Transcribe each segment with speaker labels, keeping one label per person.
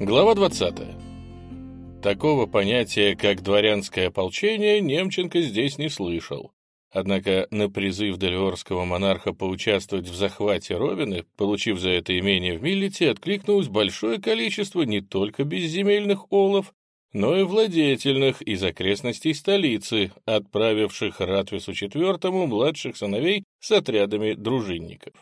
Speaker 1: Глава 20. Такого понятия, как дворянское ополчение, Немченко здесь не слышал. Однако на призыв Делиорского монарха поучаствовать в захвате Ровины, получив за это имение в Миллете, откликнулось большое количество не только безземельных олов, но и владетельных из окрестностей столицы, отправивших Ратвису IV младших сыновей с отрядами дружинников.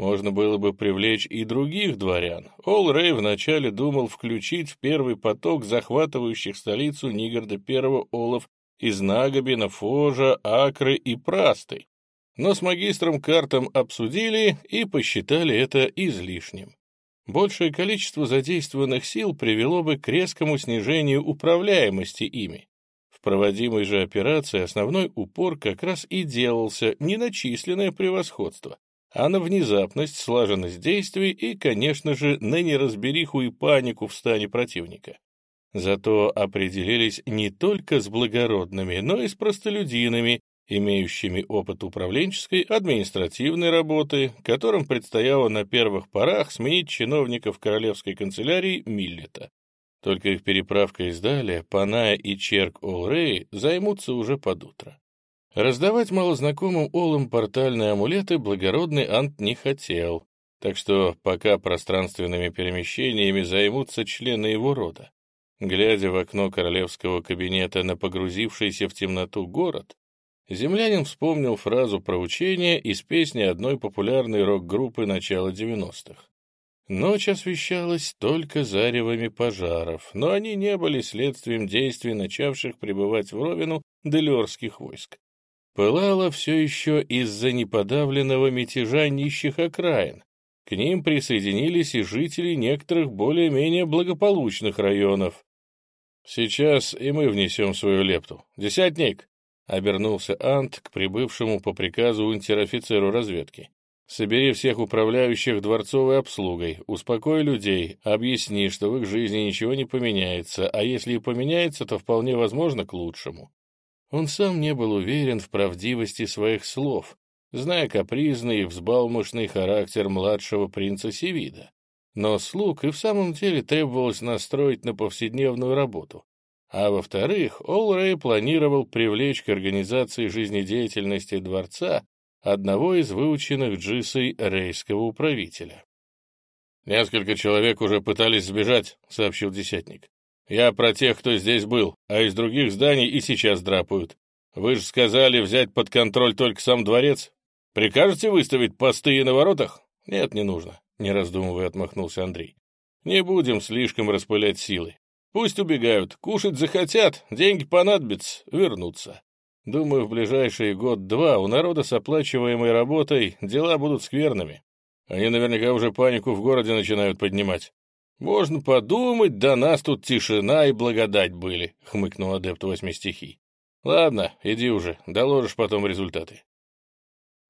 Speaker 1: Можно было бы привлечь и других дворян. Ол Рэй вначале думал включить в первый поток захватывающих столицу Нигорда I олов из Нагобина, Фожа, Акры и Прасты. Но с магистром Картом обсудили и посчитали это излишним. Большее количество задействованных сил привело бы к резкому снижению управляемости ими. В проводимой же операции основной упор как раз и делался не на численное превосходство, а на внезапность, слаженность действий и, конечно же, на неразбериху и панику в стане противника. Зато определились не только с благородными, но и с простолюдинами, имеющими опыт управленческой административной работы, которым предстояло на первых порах сменить чиновников королевской канцелярии Миллета. Только их переправкой из Даля Паная и Черк Олрей займутся уже под утро. Раздавать малознакомым Олам портальные амулеты благородный Ант не хотел, так что пока пространственными перемещениями займутся члены его рода. Глядя в окно королевского кабинета на погрузившийся в темноту город, землянин вспомнил фразу про учение из песни одной популярной рок-группы начала 90-х. Ночь освещалась только заревами пожаров, но они не были следствием действий, начавших прибывать в Ровину делерских войск пылало все еще из-за неподавленного мятежа нищих окраин. К ним присоединились и жители некоторых более-менее благополучных районов. «Сейчас и мы внесем свою лепту. Десятник!» — обернулся Ант к прибывшему по приказу унтер-офицеру разведки. «Собери всех управляющих дворцовой обслугой, успокой людей, объясни, что в их жизни ничего не поменяется, а если и поменяется, то вполне возможно к лучшему. Он сам не был уверен в правдивости своих слов, зная капризный и взбалмошный характер младшего принца Севида. Но слуг и в самом деле требовалось настроить на повседневную работу. А во-вторых, Олрей планировал привлечь к организации жизнедеятельности дворца одного из выученных Джисой рейского управителя. «Несколько человек уже пытались сбежать», — сообщил десятник. Я про тех, кто здесь был, а из других зданий и сейчас драпают. Вы же сказали взять под контроль только сам дворец. Прикажете выставить посты на воротах? Нет, не нужно, не раздумывая отмахнулся Андрей. Не будем слишком распылять силы. Пусть убегают, кушать захотят, деньги понадобятся, вернутся. Думаю, в ближайший год-два у народа с оплачиваемой работой дела будут скверными. Они наверняка уже панику в городе начинают поднимать. «Можно подумать, да нас тут тишина и благодать были», — хмыкнул адепт восьми стихий. «Ладно, иди уже, доложишь потом результаты».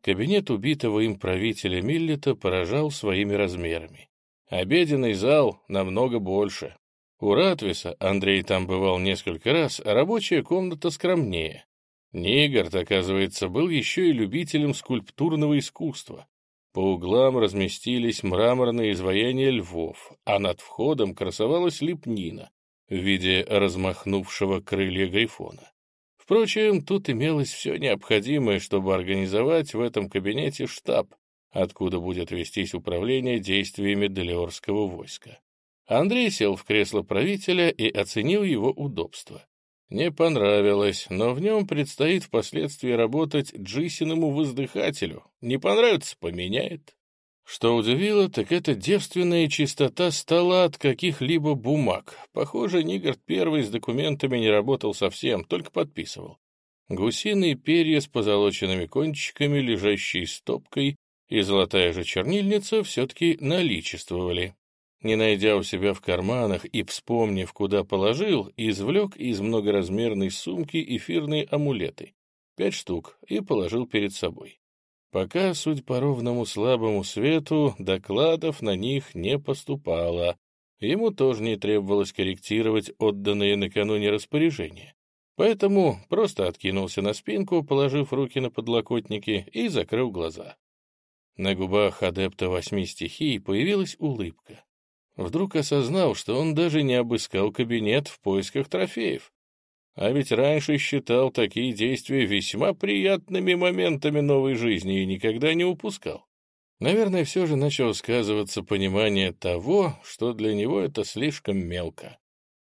Speaker 1: Кабинет убитого им правителя Миллета поражал своими размерами. Обеденный зал намного больше. У Ратвиса, Андрей там бывал несколько раз, рабочая комната скромнее. Нигард, оказывается, был еще и любителем скульптурного искусства. По углам разместились мраморные изваяния львов, а над входом красовалась лепнина в виде размахнувшего крылья грифона. Впрочем, тут имелось все необходимое, чтобы организовать в этом кабинете штаб, откуда будет вестись управление действиями Делиорского войска. Андрей сел в кресло правителя и оценил его удобство. Не понравилось, но в нем предстоит впоследствии работать Джисиному воздыхателю. Не понравится — поменяет. Что удивило, так это девственная чистота стола от каких-либо бумаг. Похоже, Нигард первый с документами не работал совсем, только подписывал. Гусиные перья с позолоченными кончиками, лежащие стопкой, и золотая же чернильница все-таки наличествовали не найдя у себя в карманах и вспомнив, куда положил, извлек из многоразмерной сумки эфирные амулеты, пять штук, и положил перед собой. Пока, суть по ровному слабому свету, докладов на них не поступало. Ему тоже не требовалось корректировать отданные накануне распоряжения. Поэтому просто откинулся на спинку, положив руки на подлокотники и закрыл глаза. На губах адепта восьми стихий появилась улыбка. Вдруг осознал, что он даже не обыскал кабинет в поисках трофеев. А ведь раньше считал такие действия весьма приятными моментами новой жизни и никогда не упускал. Наверное, все же начало сказываться понимание того, что для него это слишком мелко.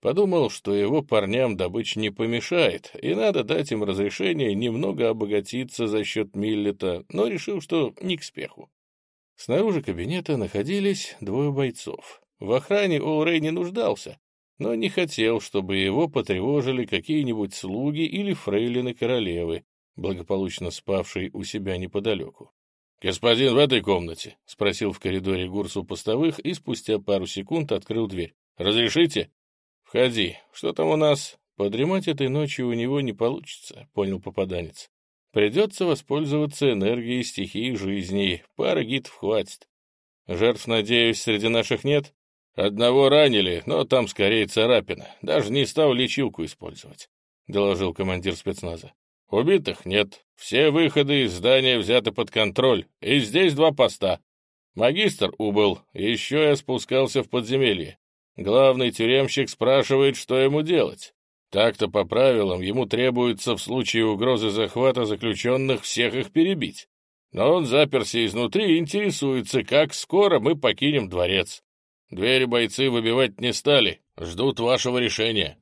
Speaker 1: Подумал, что его парням добыча не помешает, и надо дать им разрешение немного обогатиться за счет Миллета, но решил, что не к спеху. Снаружи кабинета находились двое бойцов. В охране Олрей не нуждался, но не хотел, чтобы его потревожили какие-нибудь слуги или фрейлины королевы, благополучно спавшие у себя неподалеку. «Господин в этой комнате?» — спросил в коридоре Гурсу постовых и спустя пару секунд открыл дверь. «Разрешите?» «Входи. Что там у нас?» «Подремать этой ночью у него не получится», — понял попаданец. «Придется воспользоваться энергией стихии жизни. Пара гитов хватит. Жертв, надеюсь, среди наших нет?» «Одного ранили, но там скорее царапина. Даже не стал лечилку использовать», — доложил командир спецназа. «Убитых нет. Все выходы из здания взяты под контроль, и здесь два поста. Магистр убыл, еще я спускался в подземелье. Главный тюремщик спрашивает, что ему делать. Так-то по правилам ему требуется в случае угрозы захвата заключенных всех их перебить. Но он заперся изнутри и интересуется, как скоро мы покинем дворец. Двери бойцы выбивать не стали. Ждут вашего решения».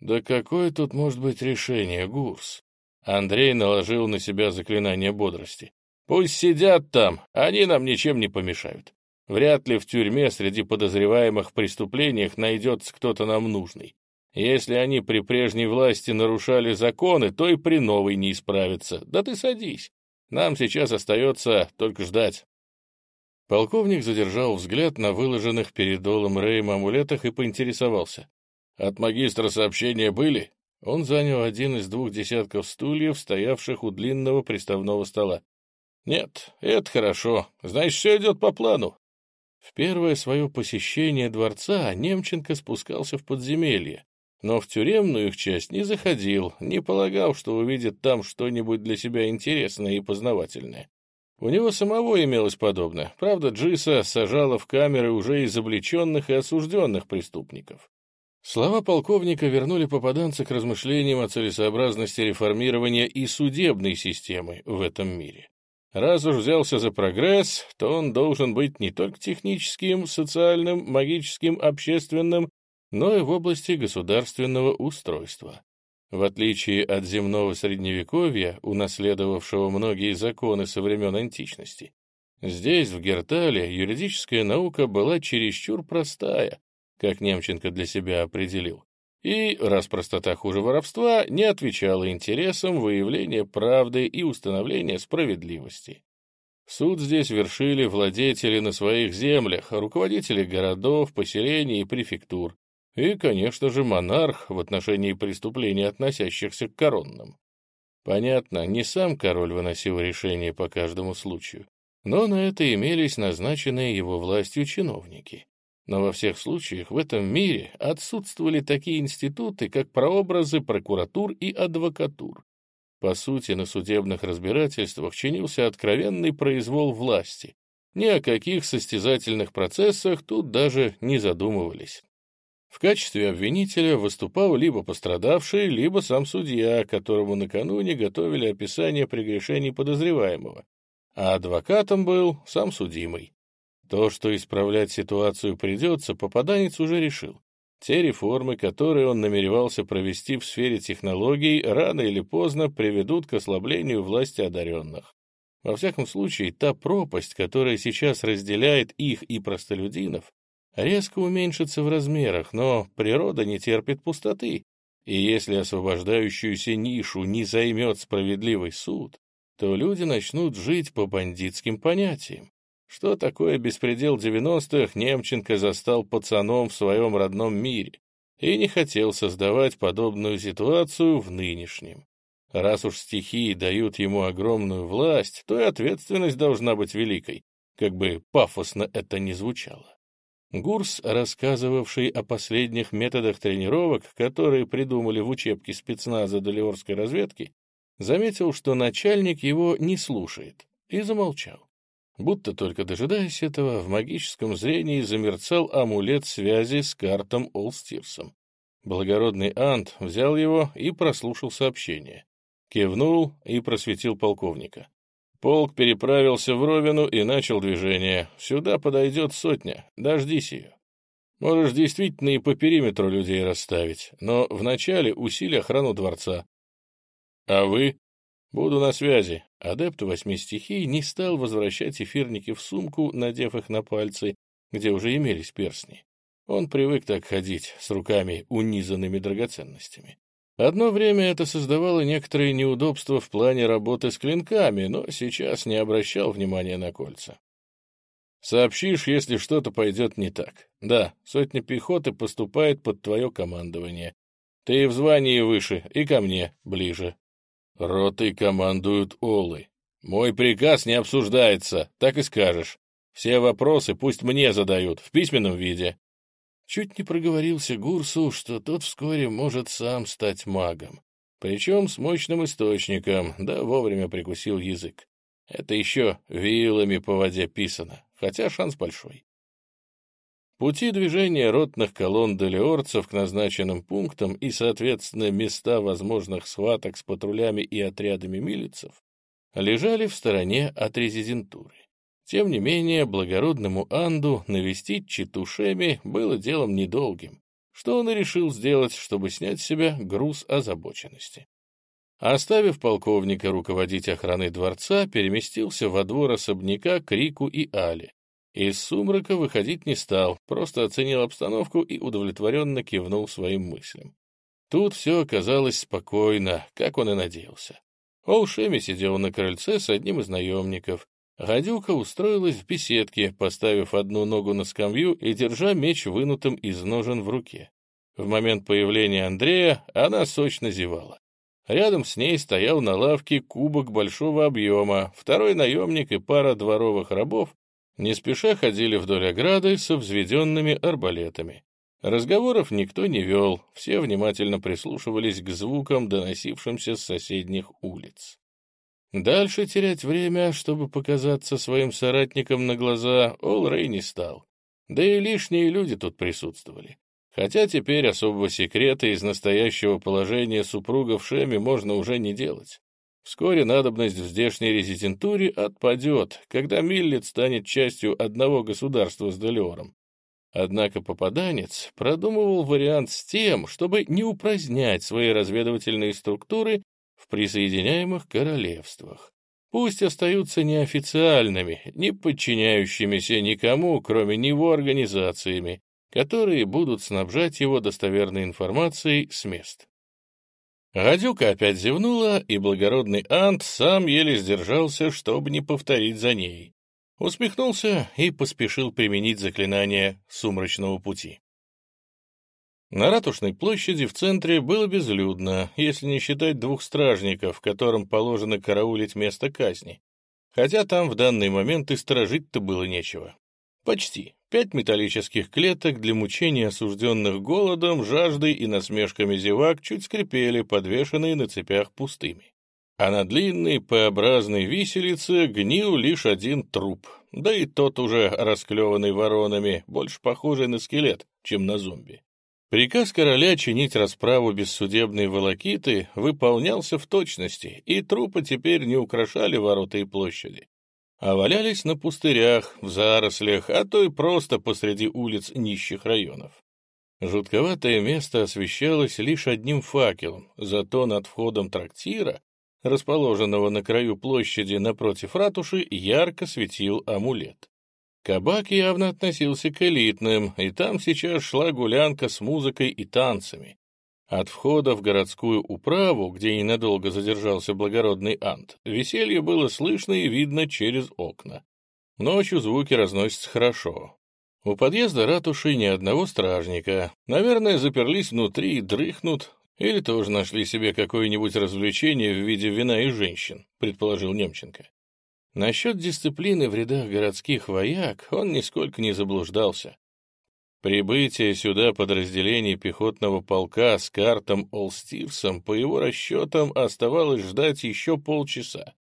Speaker 1: «Да какое тут может быть решение, Гурс?» Андрей наложил на себя заклинание бодрости. «Пусть сидят там, они нам ничем не помешают. Вряд ли в тюрьме среди подозреваемых в преступлениях найдется кто-то нам нужный. Если они при прежней власти нарушали законы, то и при новой не исправятся. Да ты садись. Нам сейчас остается только ждать». Полковник задержал взгляд на выложенных перед долом Рэем амулетах и поинтересовался. «От магистра сообщения были?» Он занял один из двух десятков стульев, стоявших у длинного приставного стола. «Нет, это хорошо. Значит, все идет по плану». В первое свое посещение дворца Немченко спускался в подземелье, но в тюремную их часть не заходил, не полагал, что увидит там что-нибудь для себя интересное и познавательное. У него самого имелось подобное. Правда, Джиса сажала в камеры уже изобличенных и осужденных преступников. Слова полковника вернули попаданца к размышлениям о целесообразности реформирования и судебной системы в этом мире. Раз уж взялся за прогресс, то он должен быть не только техническим, социальным, магическим, общественным, но и в области государственного устройства. В отличие от земного средневековья, унаследовавшего многие законы со времен античности, здесь, в Гертале, юридическая наука была чересчур простая, как Немченко для себя определил, и, раз простота хуже воровства, не отвечала интересам выявления правды и установления справедливости. Суд здесь вершили владетели на своих землях, руководители городов, поселений и префектур, и, конечно же, монарх в отношении преступлений, относящихся к коронным. Понятно, не сам король выносил решение по каждому случаю, но на это имелись назначенные его властью чиновники. Но во всех случаях в этом мире отсутствовали такие институты, как прообразы прокуратур и адвокатур. По сути, на судебных разбирательствах чинился откровенный произвол власти. Ни о каких состязательных процессах тут даже не задумывались. В качестве обвинителя выступал либо пострадавший, либо сам судья, которому накануне готовили описание прегрешений подозреваемого, а адвокатом был сам судимый. То, что исправлять ситуацию придется, попаданец уже решил. Те реформы, которые он намеревался провести в сфере технологий, рано или поздно приведут к ослаблению власти одаренных. Во всяком случае, та пропасть, которая сейчас разделяет их и простолюдинов, резко уменьшится в размерах, но природа не терпит пустоты, и если освобождающуюся нишу не займет справедливый суд, то люди начнут жить по бандитским понятиям. Что такое беспредел 90-х, Немченко застал пацаном в своем родном мире и не хотел создавать подобную ситуацию в нынешнем. Раз уж стихии дают ему огромную власть, то и ответственность должна быть великой, как бы пафосно это ни звучало. Гурс, рассказывавший о последних методах тренировок, которые придумали в учебке спецназа Долиорской разведки, заметил, что начальник его не слушает, и замолчал. Будто только дожидаясь этого, в магическом зрении замерцал амулет связи с картом Олстирсом. Благородный Ант взял его и прослушал сообщение. Кивнул и просветил полковника. Полк переправился в Ровину и начал движение. Сюда подойдет сотня, дождись ее. Можешь действительно и по периметру людей расставить, но вначале усили охрану дворца. А вы? Буду на связи. Адепт восьми стихий не стал возвращать эфирники в сумку, надев их на пальцы, где уже имелись перстни. Он привык так ходить, с руками, унизанными драгоценностями. Одно время это создавало некоторые неудобства в плане работы с клинками, но сейчас не обращал внимания на кольца. Сообщишь, если что-то пойдет не так. Да, сотня пехоты поступает под твое командование. Ты в звании выше, и ко мне ближе. Ротой командуют Олы. Мой приказ не обсуждается, так и скажешь. Все вопросы пусть мне задают, в письменном виде. Чуть не проговорился Гурсу, что тот вскоре может сам стать магом. Причем с мощным источником, да вовремя прикусил язык. Это еще вилами по воде писано хотя шанс большой. Пути движения ротных колонн делиорцев к назначенным пунктам и, соответственно, места возможных схваток с патрулями и отрядами милицев лежали в стороне от резидентуры. Тем не менее, благородному Анду навестить Читушеми было делом недолгим, что он и решил сделать, чтобы снять с себя груз озабоченности. Оставив полковника руководить охраной дворца, переместился во двор особняка к Рику и Али. Из сумрака выходить не стал, просто оценил обстановку и удовлетворенно кивнул своим мыслям. Тут все оказалось спокойно, как он и надеялся. Олшеми сидел на крыльце с одним из наемников. Гадюка устроилась в беседке, поставив одну ногу на скамью и держа меч вынутым из ножен в руке. В момент появления Андрея она сочно зевала. Рядом с ней стоял на лавке кубок большого объема, второй наемник и пара дворовых рабов не спеша ходили вдоль ограды со взведенными арбалетами. Разговоров никто не вел, все внимательно прислушивались к звукам, доносившимся с соседних улиц. Дальше терять время, чтобы показаться своим соратникам на глаза, Ол Рэй не стал. Да и лишние люди тут присутствовали. Хотя теперь особого секрета из настоящего положения супруга в Шеме можно уже не делать. Вскоре надобность в здешней резидентуре отпадет, когда Миллет станет частью одного государства с Делиором. Однако попаданец продумывал вариант с тем, чтобы не упразднять свои разведывательные структуры в присоединяемых королевствах. Пусть остаются неофициальными, не подчиняющимися никому, кроме него организациями, которые будут снабжать его достоверной информацией с мест. Гадюка опять зевнула, и благородный Ант сам еле сдержался, чтобы не повторить за ней. Усмехнулся и поспешил применить заклинание сумрачного пути. На Ратушной площади в центре было безлюдно, если не считать двух стражников, которым положено караулить место казни. Хотя там в данный момент и сторожить-то было нечего. Почти. Пять металлических клеток для мучения осужденных голодом, жаждой и насмешками зевак чуть скрипели, подвешенные на цепях пустыми. А на длинной П-образной виселице гнил лишь один труп, да и тот уже расклеванный воронами, больше похожий на скелет, чем на зомби. Приказ короля чинить расправу бессудебной волокиты выполнялся в точности, и трупы теперь не украшали ворота и площади а валялись на пустырях, в зарослях, а то и просто посреди улиц нищих районов. Жутковатое место освещалось лишь одним факелом, зато над входом трактира, расположенного на краю площади напротив ратуши, ярко светил амулет. Кабак явно относился к элитным, и там сейчас шла гулянка с музыкой и танцами. От входа в городскую управу, где ненадолго задержался благородный Ант, веселье было слышно и видно через окна. Ночью звуки разносятся хорошо. У подъезда ратуши ни одного стражника. Наверное, заперлись внутри и дрыхнут, или тоже нашли себе какое-нибудь развлечение в виде вина и женщин, предположил Немченко. Насчет дисциплины в рядах городских вояк он нисколько не заблуждался. Прибытие сюда подразделений пехотного полка с картом Олстирсом, по его расчетам, оставалось ждать еще полчаса.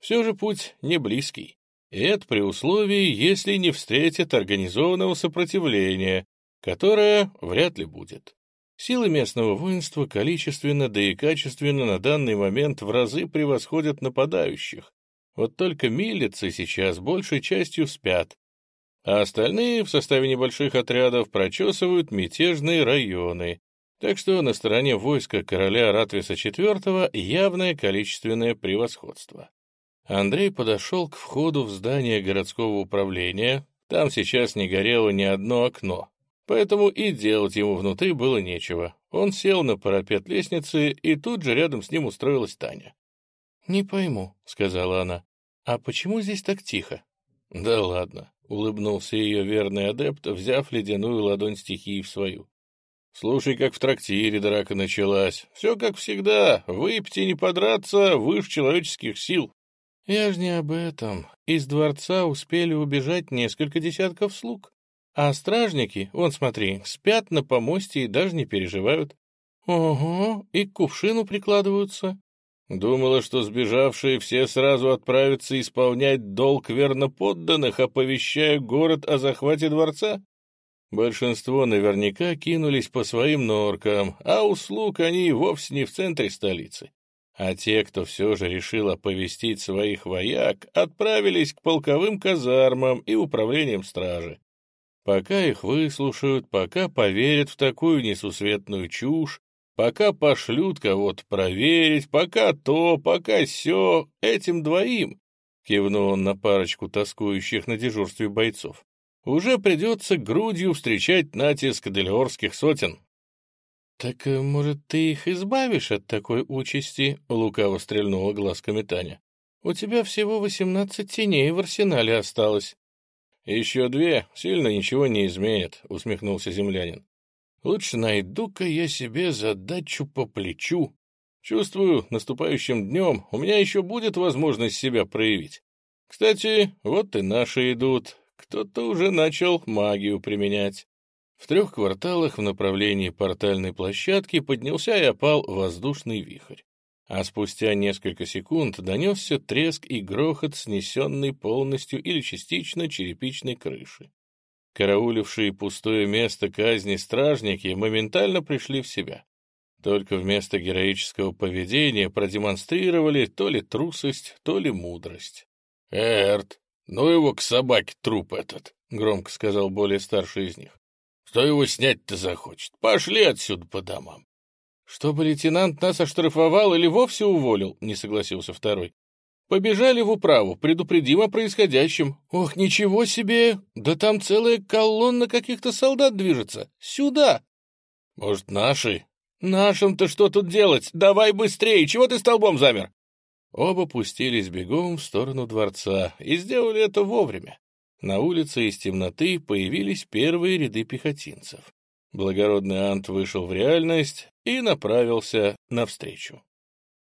Speaker 1: Все же путь не близкий. И это при условии, если не встретят организованного сопротивления, которое вряд ли будет. Силы местного воинства количественно, да и качественно на данный момент в разы превосходят нападающих. Вот только милицы сейчас большей частью спят, а остальные в составе небольших отрядов прочесывают мятежные районы, так что на стороне войска короля Ратвиса IV явное количественное превосходство. Андрей подошел к входу в здание городского управления, там сейчас не горело ни одно окно, поэтому и делать ему внутри было нечего. Он сел на парапет лестницы, и тут же рядом с ним устроилась Таня. «Не пойму», — сказала она, — «а почему здесь так тихо?» «Да ладно», — улыбнулся ее верный адепт, взяв ледяную ладонь стихии в свою. «Слушай, как в трактире драка началась. Все как всегда. Выпить и не подраться выше человеческих сил». «Я ж не об этом. Из дворца успели убежать несколько десятков слуг. А стражники, вон смотри, спят на помосте и даже не переживают. Ого, и к кувшину прикладываются. Думала, что сбежавшие все сразу отправятся исполнять долг верноподданных, оповещая город о захвате дворца? Большинство наверняка кинулись по своим норкам, а услуг они вовсе не в центре столицы. А те, кто все же решил оповестить своих вояк, отправились к полковым казармам и управлениям стражи. Пока их выслушают, пока поверят в такую несусветную чушь, Пока пошлют кого-то проверить, пока то, пока сё, этим двоим, кивнул он на парочку тоскующих на дежурстве бойцов, уже придется грудью встречать натиск делиорских сотен. «Так, э, может, ты их избавишь от такой участи?» — лукаво стрельнула глазками Таня. «У тебя всего восемнадцать теней в арсенале осталось». «Еще две сильно ничего не изменят», — усмехнулся землянин. Лучше найду-ка я себе задачу по плечу. Чувствую, наступающим днем у меня еще будет возможность себя проявить. Кстати, вот и наши идут. Кто-то уже начал магию применять. В трех кварталах в направлении портальной площадки поднялся и опал воздушный вихрь. А спустя несколько секунд донесся треск и грохот, снесенный полностью или частично черепичной крыши. Караулившие пустое место казни стражники моментально пришли в себя. Только вместо героического поведения продемонстрировали то ли трусость, то ли мудрость. «Эрт, ну его к собаке труп этот», — громко сказал более старший из них. «Кто его снять-то захочет? Пошли отсюда по домам». «Чтобы лейтенант нас оштрафовал или вовсе уволил?» — не согласился второй. Побежали в управу, предупредим о происходящем. Ох, ничего себе! Да там целая колонна каких-то солдат движется. Сюда! Может, наши? Нашим-то что тут делать? Давай быстрее! Чего ты столбом замер? Оба пустились бегом в сторону дворца и сделали это вовремя. На улице из темноты появились первые ряды пехотинцев. Благородный Ант вышел в реальность и направился навстречу.